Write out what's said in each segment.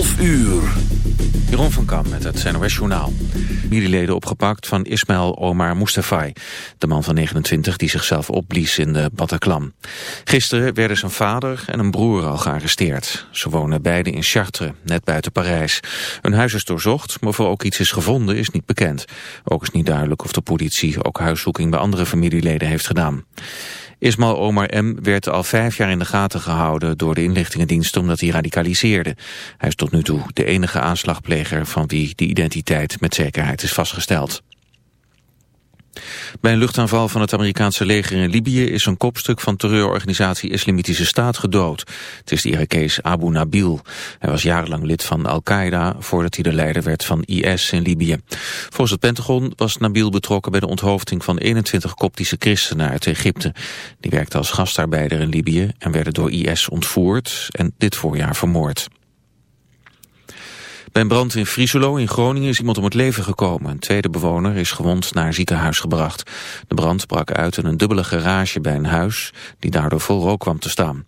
11 uur. Jeroen van Kam met het NOS Journaal. Familieleden opgepakt van Ismail Omar Mustafai. De man van 29 die zichzelf opblies in de Bataclan. Gisteren werden zijn vader en een broer al gearresteerd. Ze wonen beide in Chartres, net buiten Parijs. Hun huis is doorzocht, maar er ook iets is gevonden is niet bekend. Ook is niet duidelijk of de politie ook huiszoeking bij andere familieleden heeft gedaan. Ismail Omar M. werd al vijf jaar in de gaten gehouden door de inlichtingendienst omdat hij radicaliseerde. Hij is tot nu toe de enige aanslagpleger van wie de identiteit met zekerheid is vastgesteld. Bij een luchtaanval van het Amerikaanse leger in Libië is een kopstuk van terreurorganisatie Islamitische Staat gedood. Het is de Irakees Abu Nabil. Hij was jarenlang lid van Al-Qaeda voordat hij de leider werd van IS in Libië. Volgens het Pentagon was Nabil betrokken bij de onthoofding van 21 koptische christenen uit Egypte. Die werkten als gastarbeider in Libië en werden door IS ontvoerd en dit voorjaar vermoord. Bij een brand in Frieselo in Groningen is iemand om het leven gekomen. Een tweede bewoner is gewond naar een ziekenhuis gebracht. De brand brak uit in een dubbele garage bij een huis... die daardoor vol rook kwam te staan.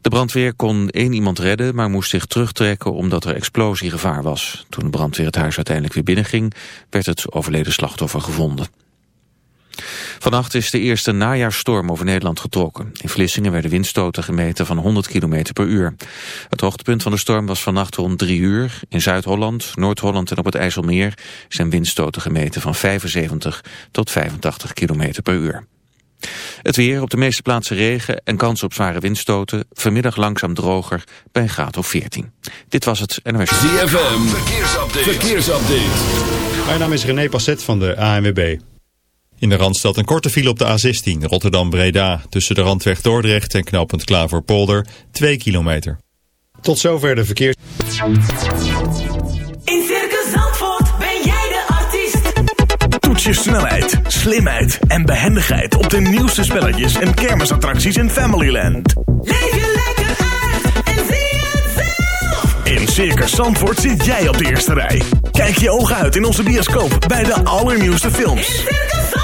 De brandweer kon één iemand redden, maar moest zich terugtrekken omdat er explosiegevaar was. Toen de brandweer het huis uiteindelijk weer binnenging, werd het overleden slachtoffer gevonden. Vannacht is de eerste najaarsstorm over Nederland getrokken. In Vlissingen werden windstoten gemeten van 100 km per uur. Het hoogtepunt van de storm was vannacht rond 3 uur. In Zuid-Holland, Noord-Holland en op het IJsselmeer zijn windstoten gemeten van 75 tot 85 km per uur. Het weer op de meeste plaatsen regen en kans op zware windstoten. Vanmiddag langzaam droger bij een graad of 14. Dit was het NOS. ZFM, verkeersupdate. verkeersupdate. Mijn naam is René Passet van de ANWB. In de Randstad een korte file op de A16 Rotterdam-Breda. Tussen de Randweg Dordrecht en knooppunt Klaverpolder 2 kilometer. Tot zover de verkeers... In Circus Zandvoort ben jij de artiest. Toets je snelheid, slimheid en behendigheid op de nieuwste spelletjes en kermisattracties in Familyland. Leef je lekker uit en zie het zelf. In Circus Zandvoort zit jij op de eerste rij. Kijk je ogen uit in onze bioscoop bij de allernieuwste In films. Circus Zandvoort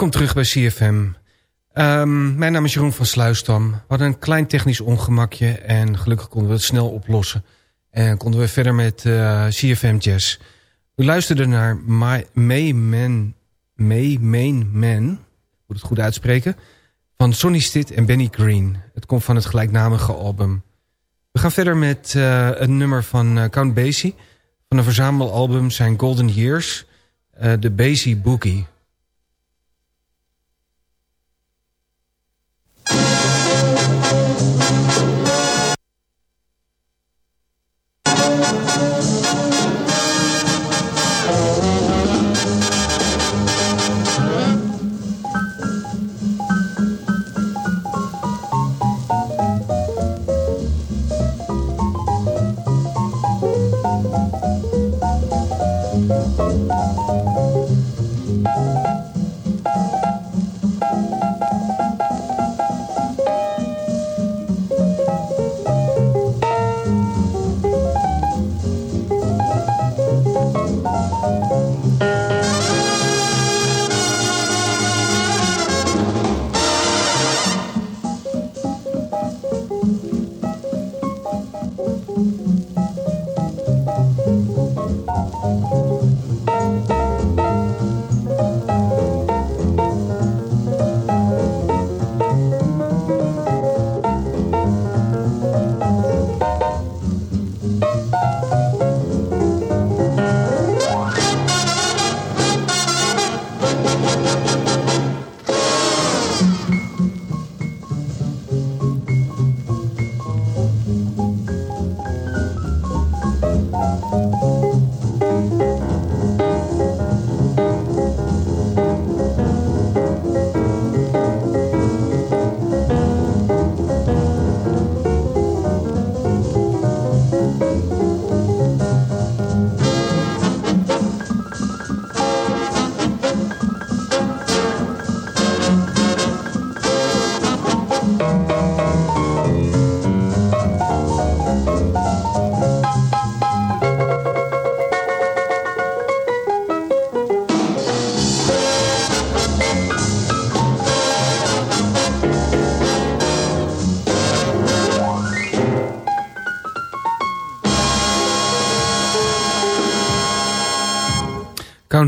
Welkom terug bij CFM. Ehm, mijn naam is Jeroen van Sluisdam. We hadden een klein technisch ongemakje en gelukkig konden we het snel oplossen. En konden we verder met uh, CFM Jazz. U luisterde naar My, May Man, May Main Man, moet het goed uitspreken, van Sonny Stitt en Benny Green. Het komt van het gelijknamige album. We gaan verder met uh, een nummer van uh, Count Basie, van een verzamelalbum zijn Golden Years, de Basie Boogie.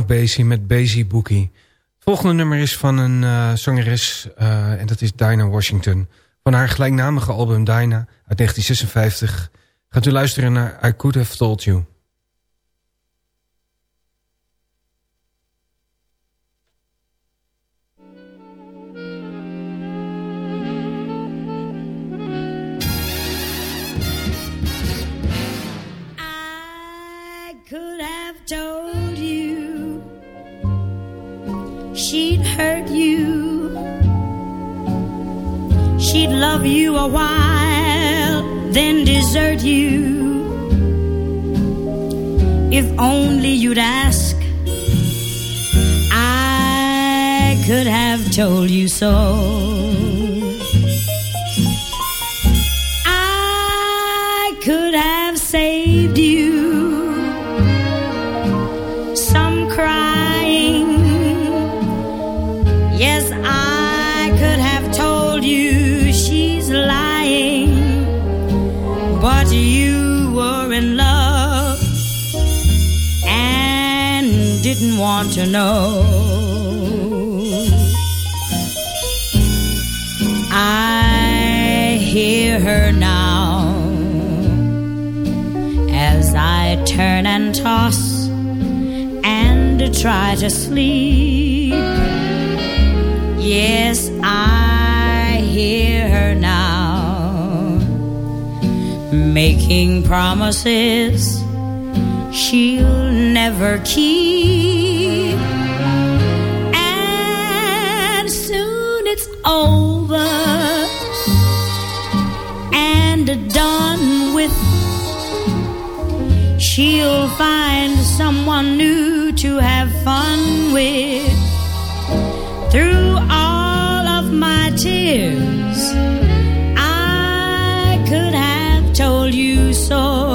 Count Basie met Basie Bookie. Het volgende nummer is van een uh, zangeres uh, en dat is Dinah Washington. Van haar gelijknamige album Dinah uit 1956 gaat u luisteren naar I Could Have Told You. Love you a while, then desert you. If only you'd ask, I could have told you so. I could have saved you want to know. I hear her now as I turn and toss and try to sleep. Yes, I hear her now making promises she'll never keep. Done with she'll find someone new to have fun with. Through all of my tears, I could have told you so.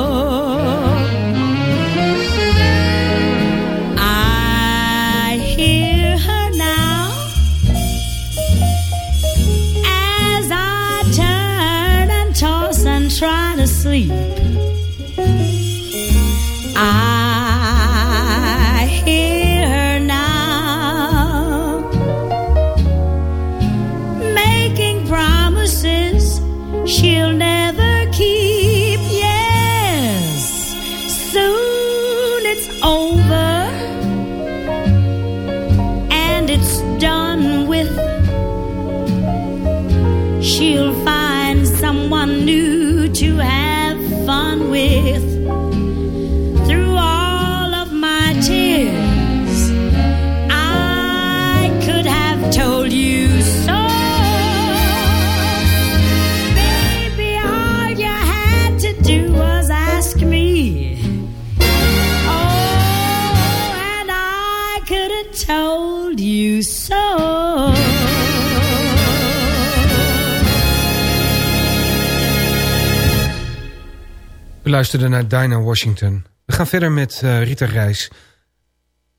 U luisterde naar Dinah Washington. We gaan verder met uh, Rita Reis.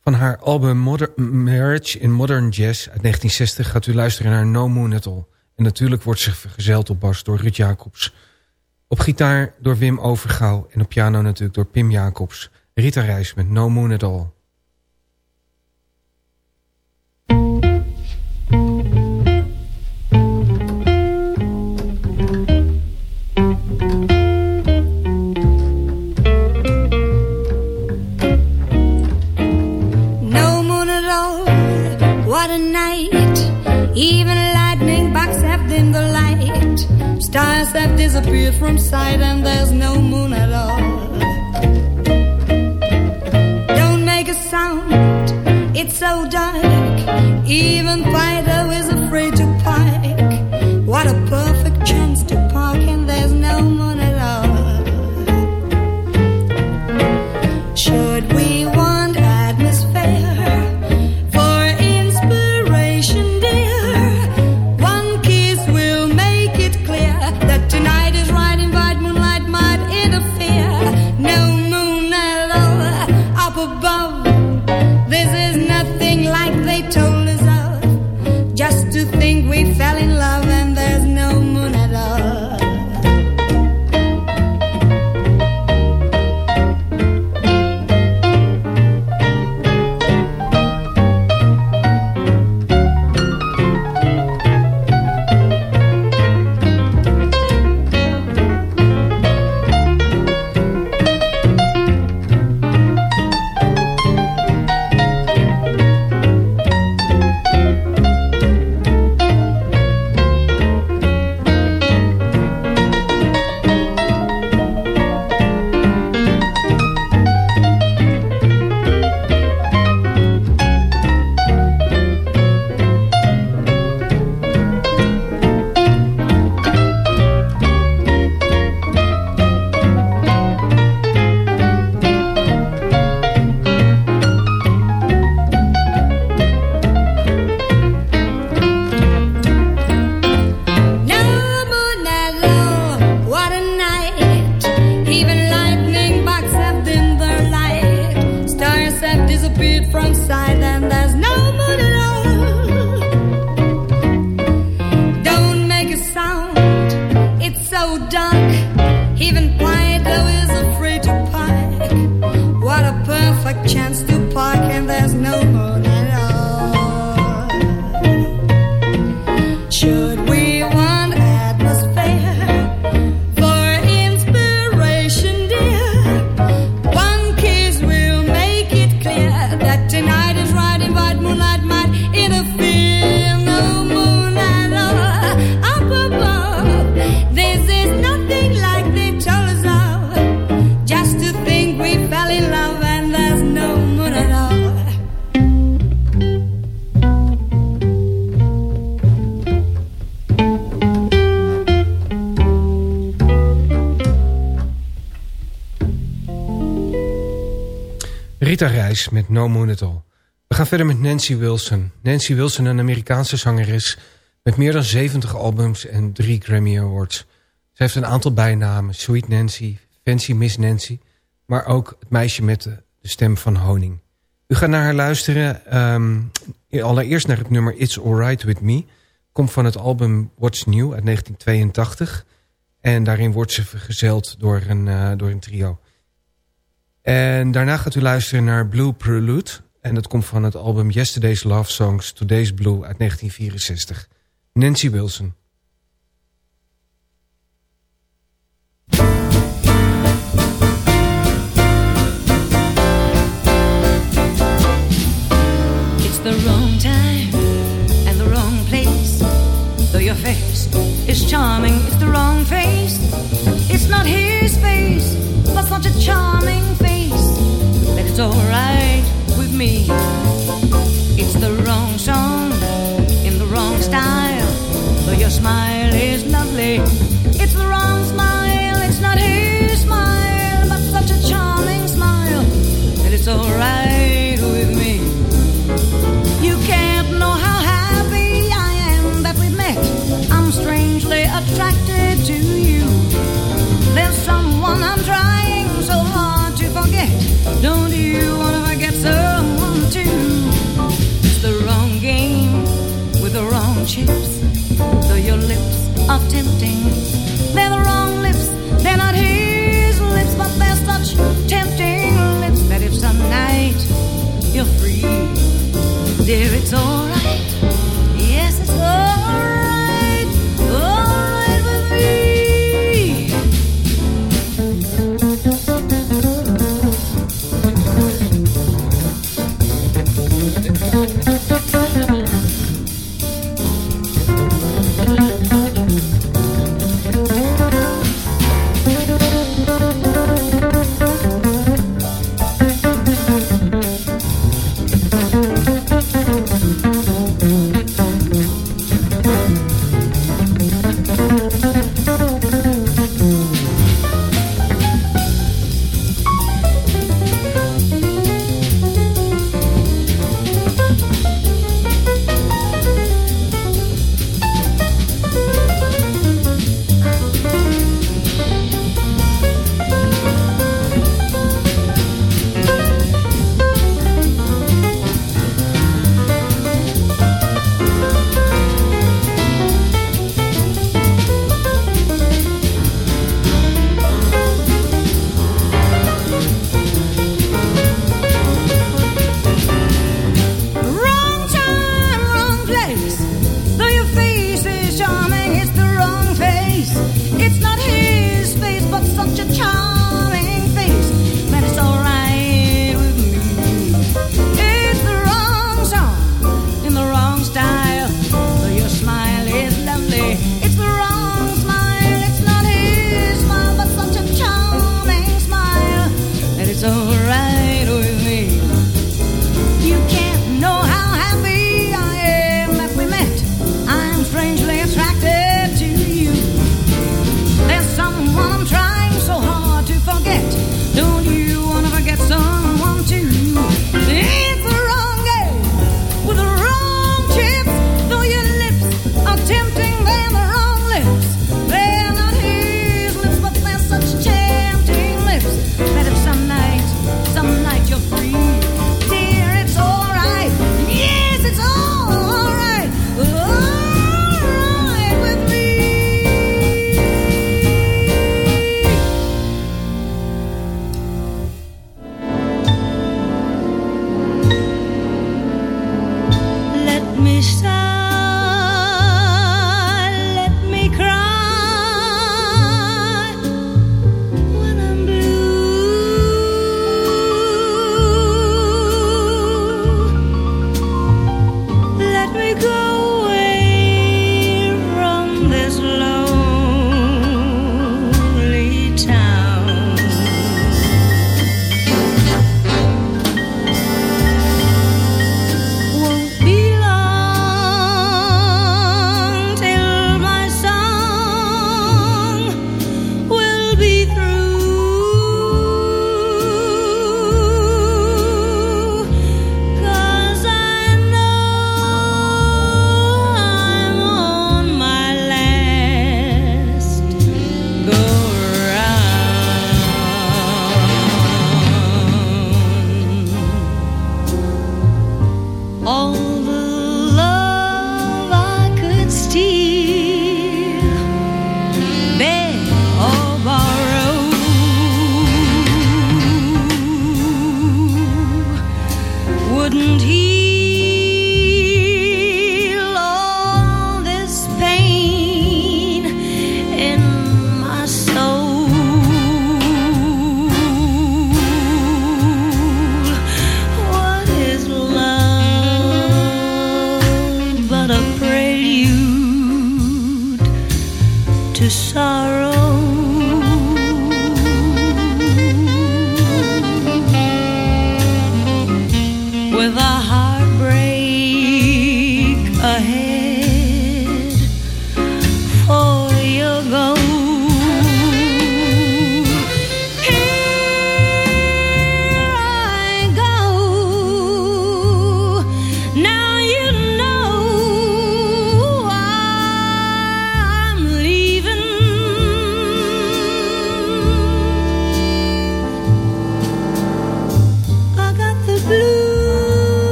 Van haar album Marriage in Modern Jazz uit 1960 gaat u luisteren naar No Moon At All. En natuurlijk wordt ze vergezeld op bas door Ruud Jacobs. Op gitaar door Wim Overgouw en op piano natuurlijk door Pim Jacobs. Rita Reis met No Moon At All. Stars have disappeared from sight, and there's no moon at all. Don't make a sound, it's so dark. Even Fido is afraid to park. Met No Moon At All. We gaan verder met Nancy Wilson. Nancy Wilson, een Amerikaanse zangeres... met meer dan 70 albums en drie Grammy Awards. Ze heeft een aantal bijnamen. Sweet Nancy, Fancy Miss Nancy... maar ook het meisje met de, de stem van honing. U gaat naar haar luisteren. ehm, allereerst naar het nummer It's Alright With Me. Komt van het album What's New uit 1982. En daarin wordt ze vergezeld door een, eh, door een trio. En daarna gaat u luisteren naar Blue Prelude. En dat komt van het album Yesterday's Love Songs, Today's Blue uit 1964. Nancy Wilson. It's the wrong time and the wrong place. Though your face is charming, it's the wrong face. It's not his face, but such a charming face alright with me. It's the wrong song in the wrong style. Though your smile is lovely, are tempting, they're the wrong lips. They're not his lips, but they're such tempting lips that if some night you're free. Dear, it's alright. Yes, it's alright. Alright with me. to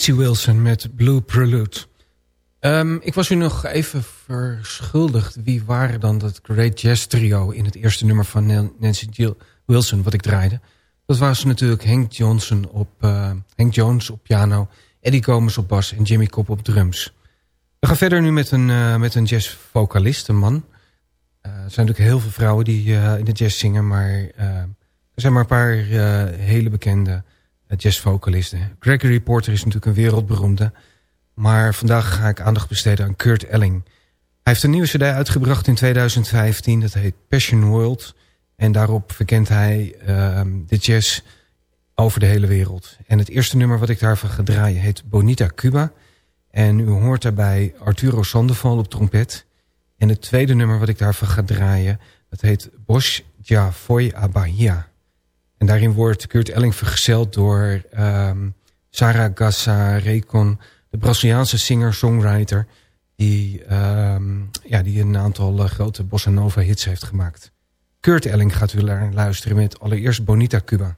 Nancy Wilson met Blue Prelude. Ehm, ik was u nog even verschuldigd. Wie waren dan dat Great Jazz Trio... in het eerste nummer van Nan- Nancy Wilson wat ik draaide? Dat was natuurlijk Hank, Johnson op, eh, Hank Jones op piano... Eddie Gomez op bas en Jimmy Cobb op drums. We gaan verder nu met een, eh, met een jazzvocalist, een man. Eh, er zijn natuurlijk heel veel vrouwen die in de jazz zingen... maar er zijn maar een paar hele bekende jazzvocalisten. Gregory Porter is natuurlijk een wereldberoemde... Maar vandaag ga ik aandacht besteden aan Kurt Elling. Hij heeft een nieuwe cd uitgebracht in 2015. Dat heet Passion World. En daarop verkent hij ehm, de jazz over de hele wereld. En het eerste nummer wat ik daarvan ga draaien heet Bonita Cuba. En u hoort daarbij Arturo Sandoval op trompet. En het tweede nummer wat ik daarvan ga draaien... dat heet Bosch Ja Foi a Bahia. En daarin wordt Kurt Elling vergezeld door ehm, Sarah Gassa Recon... de Braziliaanse singer-songwriter... Die, ehm, ja, die een aantal eh, grote bossa nova hits heeft gemaakt. Kurt Elling gaat u luisteren met allereerst Bonita Cuba.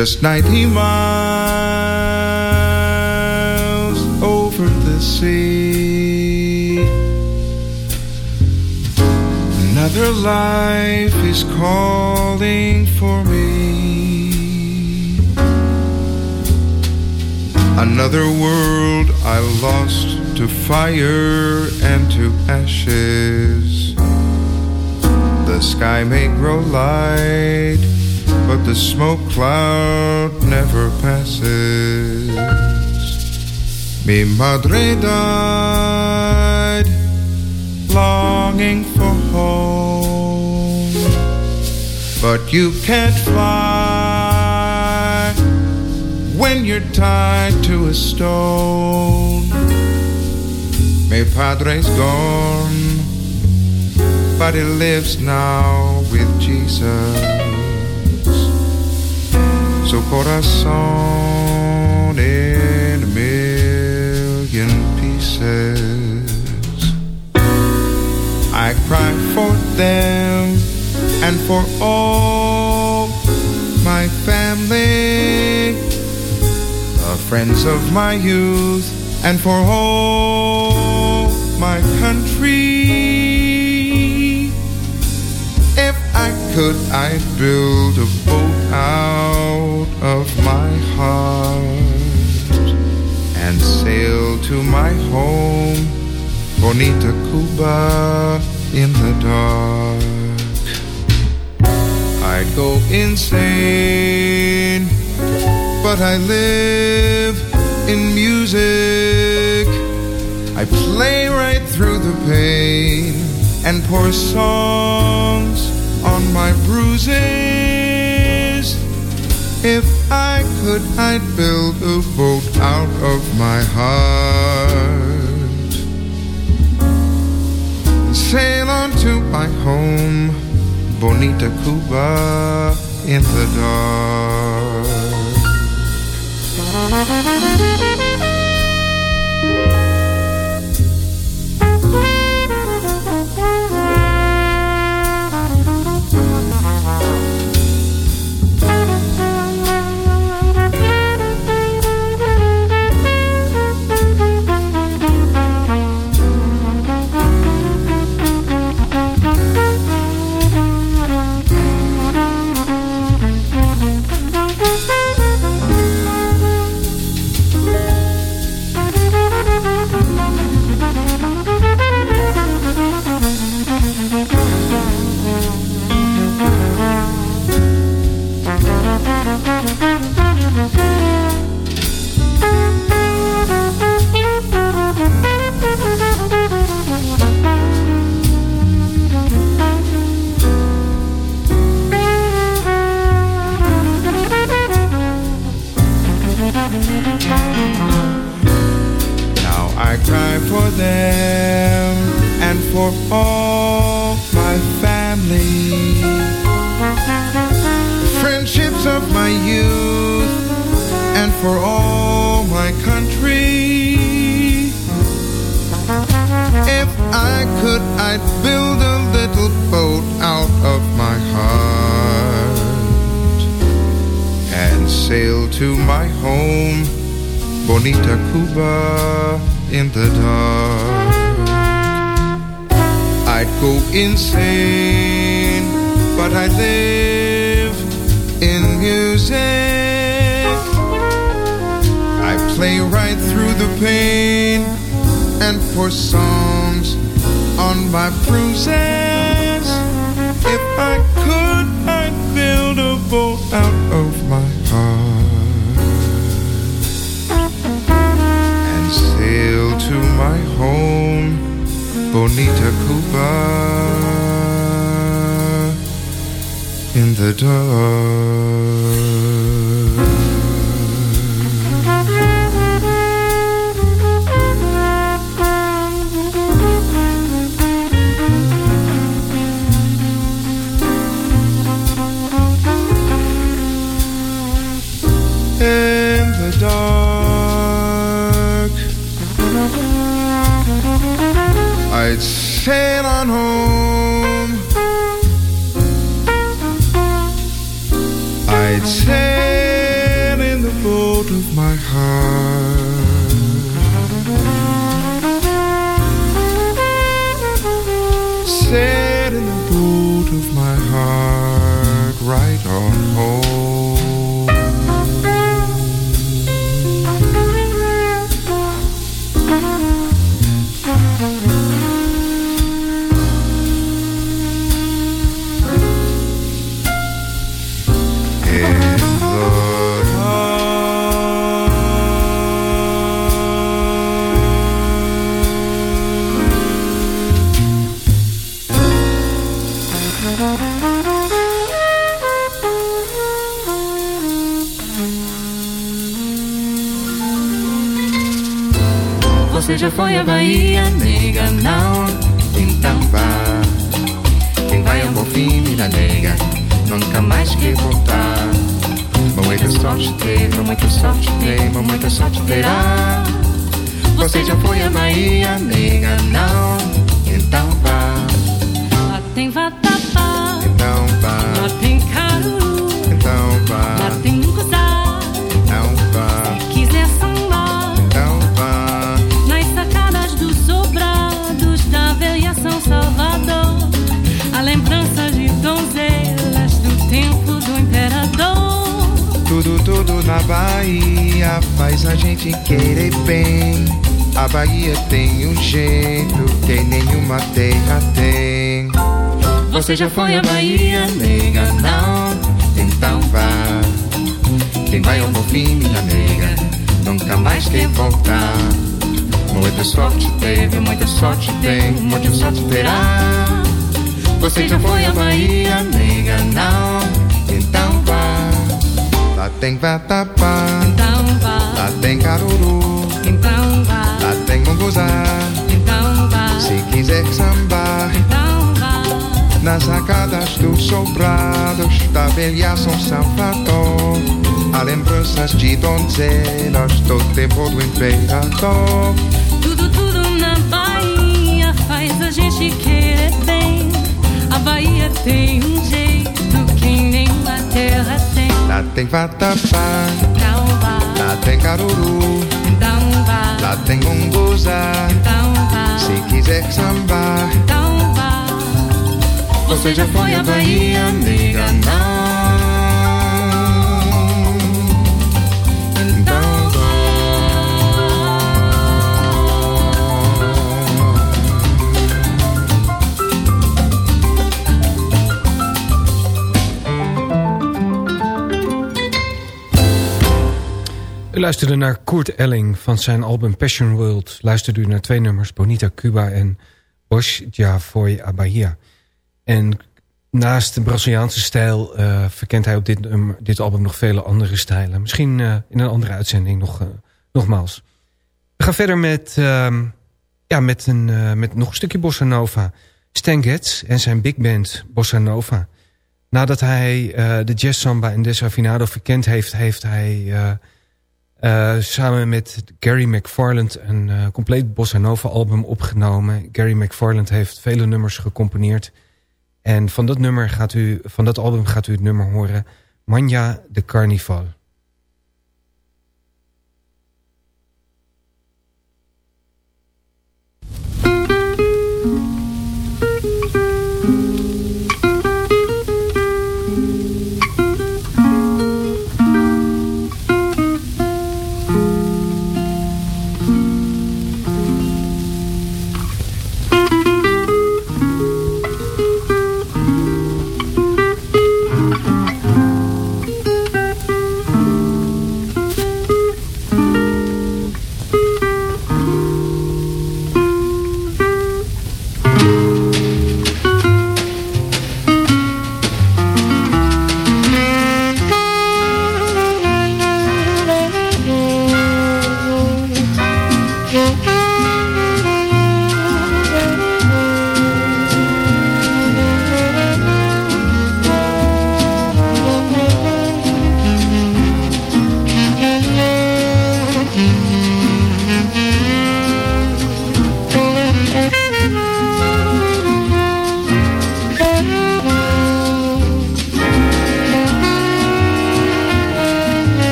Just 90 miles over the sea. Another life is calling for me. Another world I lost to fire and to ashes. The sky may grow light but the smoke cloud never passes. Mi madre died, longing for home, but you can't fly when you're tied to a stone. Mi padre's gone, but he lives now with Jesus su corazón in a million pieces. I cry for them and for all my family, the friends of my youth, and for all my country. If I could, I'd build a boat out of my heart and sail to my home, Bonita Cuba, in the dark. I'd go insane, but I live in music. I play right through the pain and pour songs on my bruises. If I could, I'd build a boat out of my heart and sail on to my home, Bonita Cuba, in the dark. Bonita Cuba, in the dark. Já foi à Bahia, nega? Não, Então vá Quem vai ao bom fim, minha nega Nunca mais quer voltar Muita sorte teve, muita sorte tem Muita sorte terá Você já foi à Bahia, nega? Não, nenhuma terra tem. Você já foi à Bahia, nega? Não, então vá. Quem vai ao bom fim, minha nega, nunca mais quer voltar. Muita sorte teve, muita sorte tem, muita sorte terá. Você já foi à Bahia, nega? Não, então vá. Lá tem vatapá, Então vá, lá tem caruru, então vá, lá tem munguzá. Quiser sambar, nas sacadas dos sobrados da velha São Salvador. Há lembranças de donzelas do tempo do imperador. Tudo, tudo na Bahia faz a gente querer bem. A Bahia tem um jeito que nenhuma terra tem. Lá tem vatapá, lá tem caruru, lá tem munguzá. então vá, Se quiser sambar, então vá. Você já foi à Bahia, amiga? Não. U luisterde naar Kurt Elling van zijn album Passion World. Luisterde u naar twee nummers, Bonita Cuba en Bosch Ja Foi a Bahia. En naast de Braziliaanse stijl eh, verkent hij op dit, dit album nog vele andere stijlen. Misschien eh, in een andere uitzending nog, eh, nogmaals. We gaan verder met, ehm, ja, met, een, met nog een stukje Bossa Nova. Stan Getz en zijn big band Bossa Nova. Nadat hij de jazz samba en desafinado verkend heeft... heeft hij eh, samen met Gary McFarland een eh, compleet Bossa Nova album opgenomen. Gary McFarland heeft vele nummers gecomponeerd. En van dat, nummer gaat u, van dat album gaat u het nummer horen... Manja de Carnival.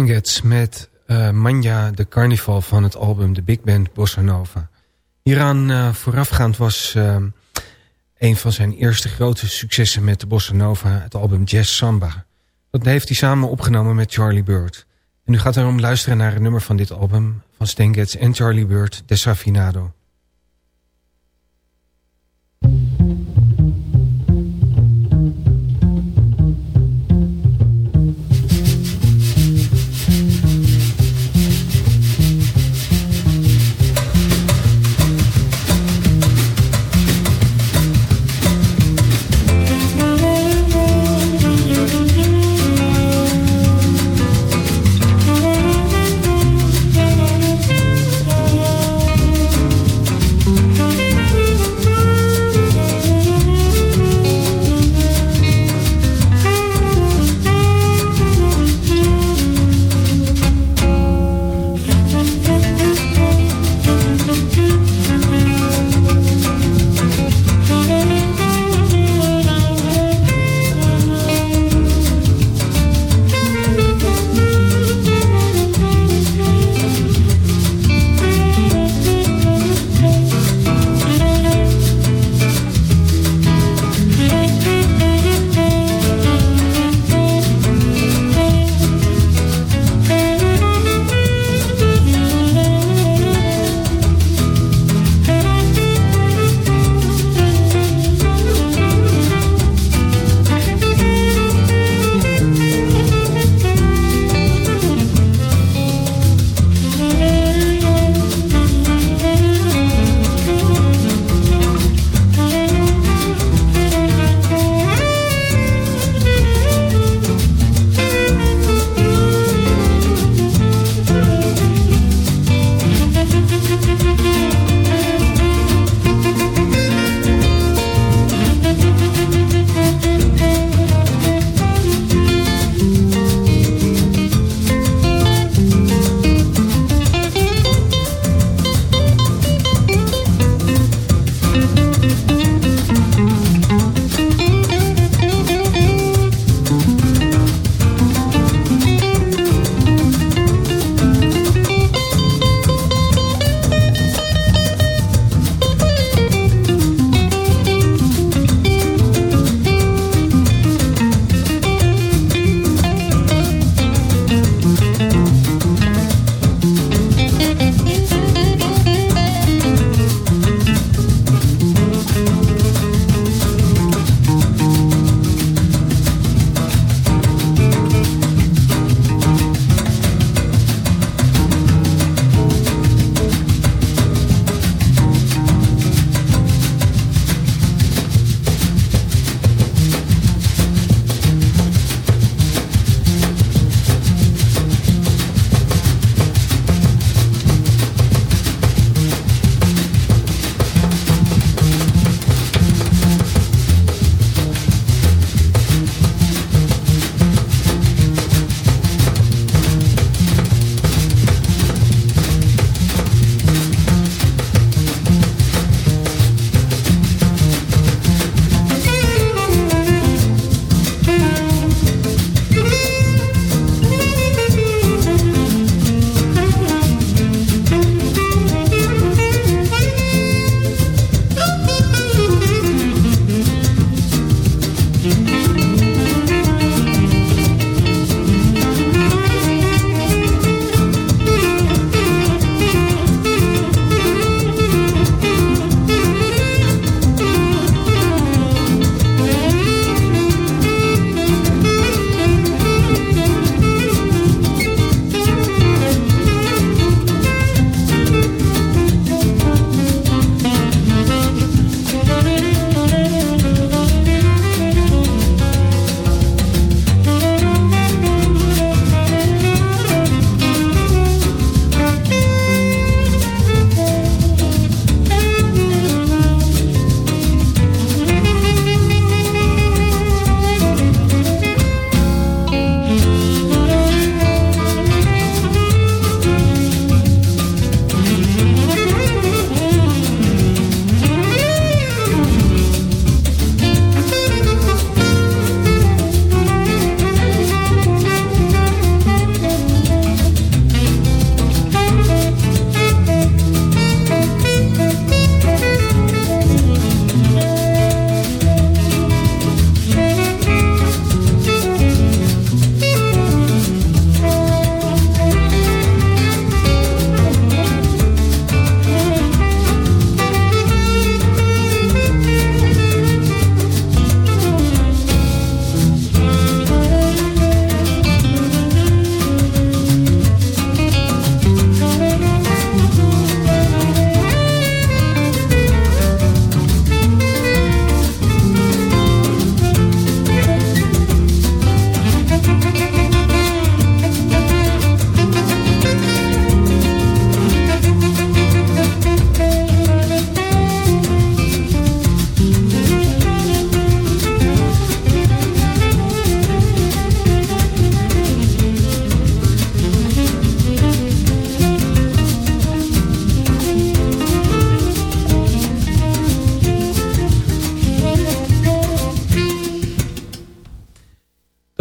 Stan Getz met eh Manja de Carnival van het album The Big Band Bossa Nova. Hieraan eh, voorafgaand was eh, een van zijn eerste grote successen met de Bossa Nova, het album Jazz Samba. Dat heeft hij samen opgenomen met Charlie Bird. En u gaat daarom luisteren naar een nummer van dit album van Stan Getz en Charlie Bird, Desafinado.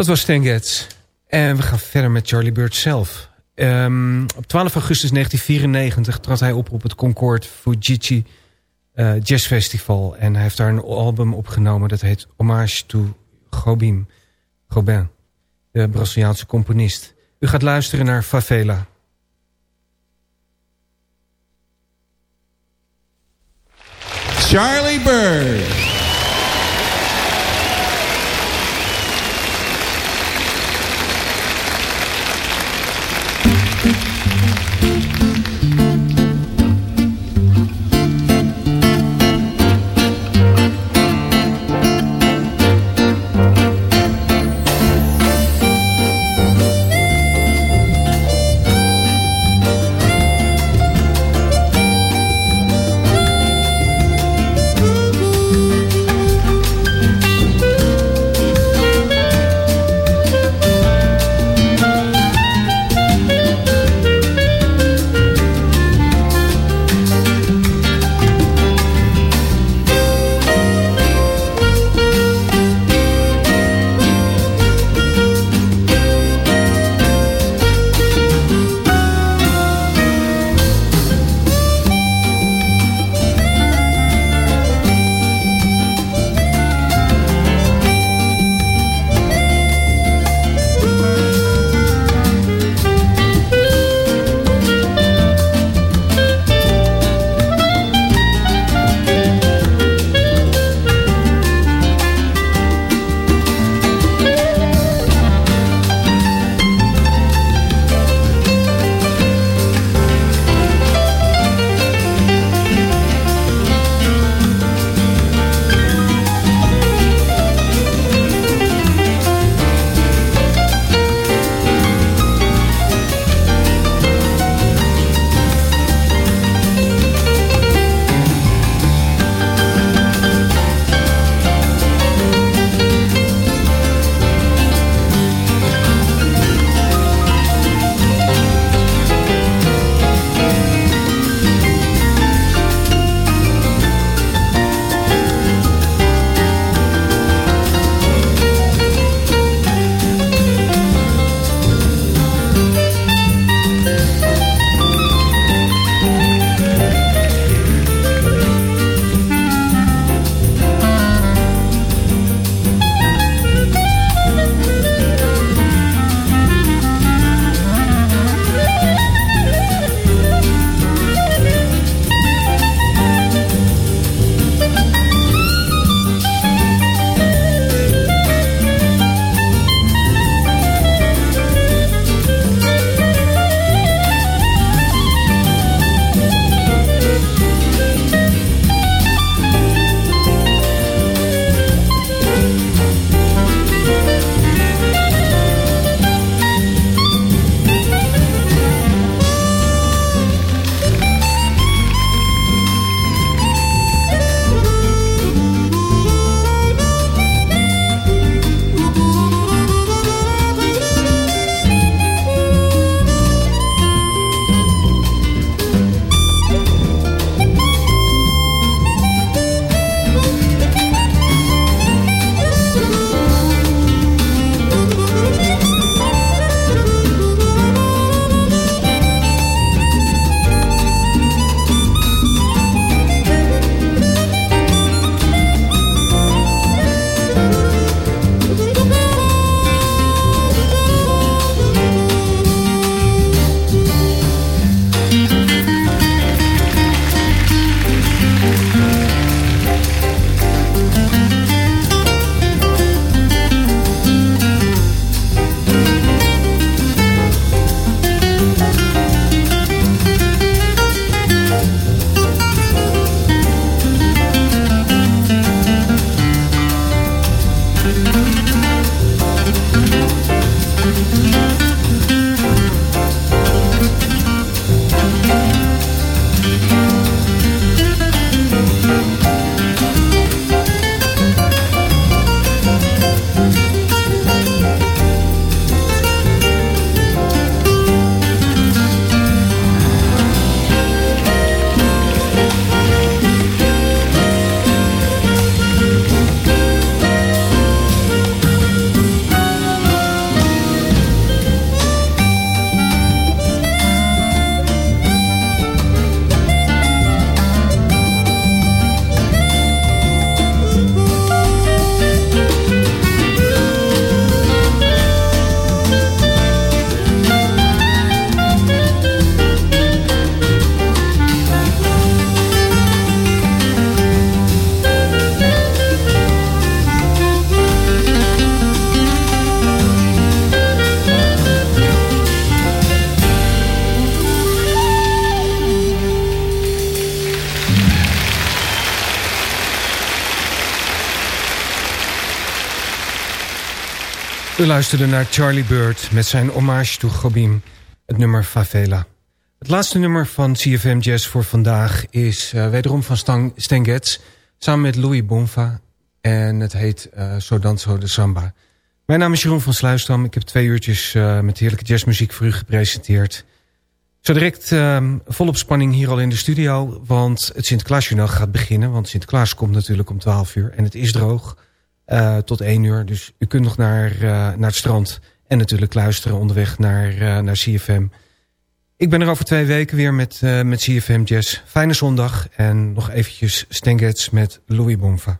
Was Stan. En we gaan verder met Charlie Bird zelf. Ehm, op 12 augustus 1994 trad hij op op het Concord Fujitsu uh, Jazz Festival. En hij heeft daar een album opgenomen dat heet Hommage to Gobim, Gobin, de Braziliaanse componist. U gaat luisteren naar Favela. Charlie Bird. U luisterde naar Charlie Bird met zijn hommage to Gobim, het nummer Favela. Het laatste nummer van CFM Jazz voor vandaag is uh, wederom van Stan, Stan Getz... samen met Louis Bonfa en het heet uh, So Danzo de Samba. Mijn naam is Jeroen van Sluisdam. Ik heb twee uurtjes uh, met heerlijke jazzmuziek voor u gepresenteerd. Zo direct volop spanning hier al in de studio... want het Sinterklaasjournaal gaat beginnen... want Sinterklaas komt natuurlijk om 12 uur en het is droog... Uh, tot 1 uur. Dus u kunt nog naar, uh, naar het strand. En natuurlijk luisteren onderweg naar, uh, naar CFM. Ik ben er over twee weken weer met, met CFM Jazz. Fijne zondag. En nog eventjes Stengets met Louis Bonfa.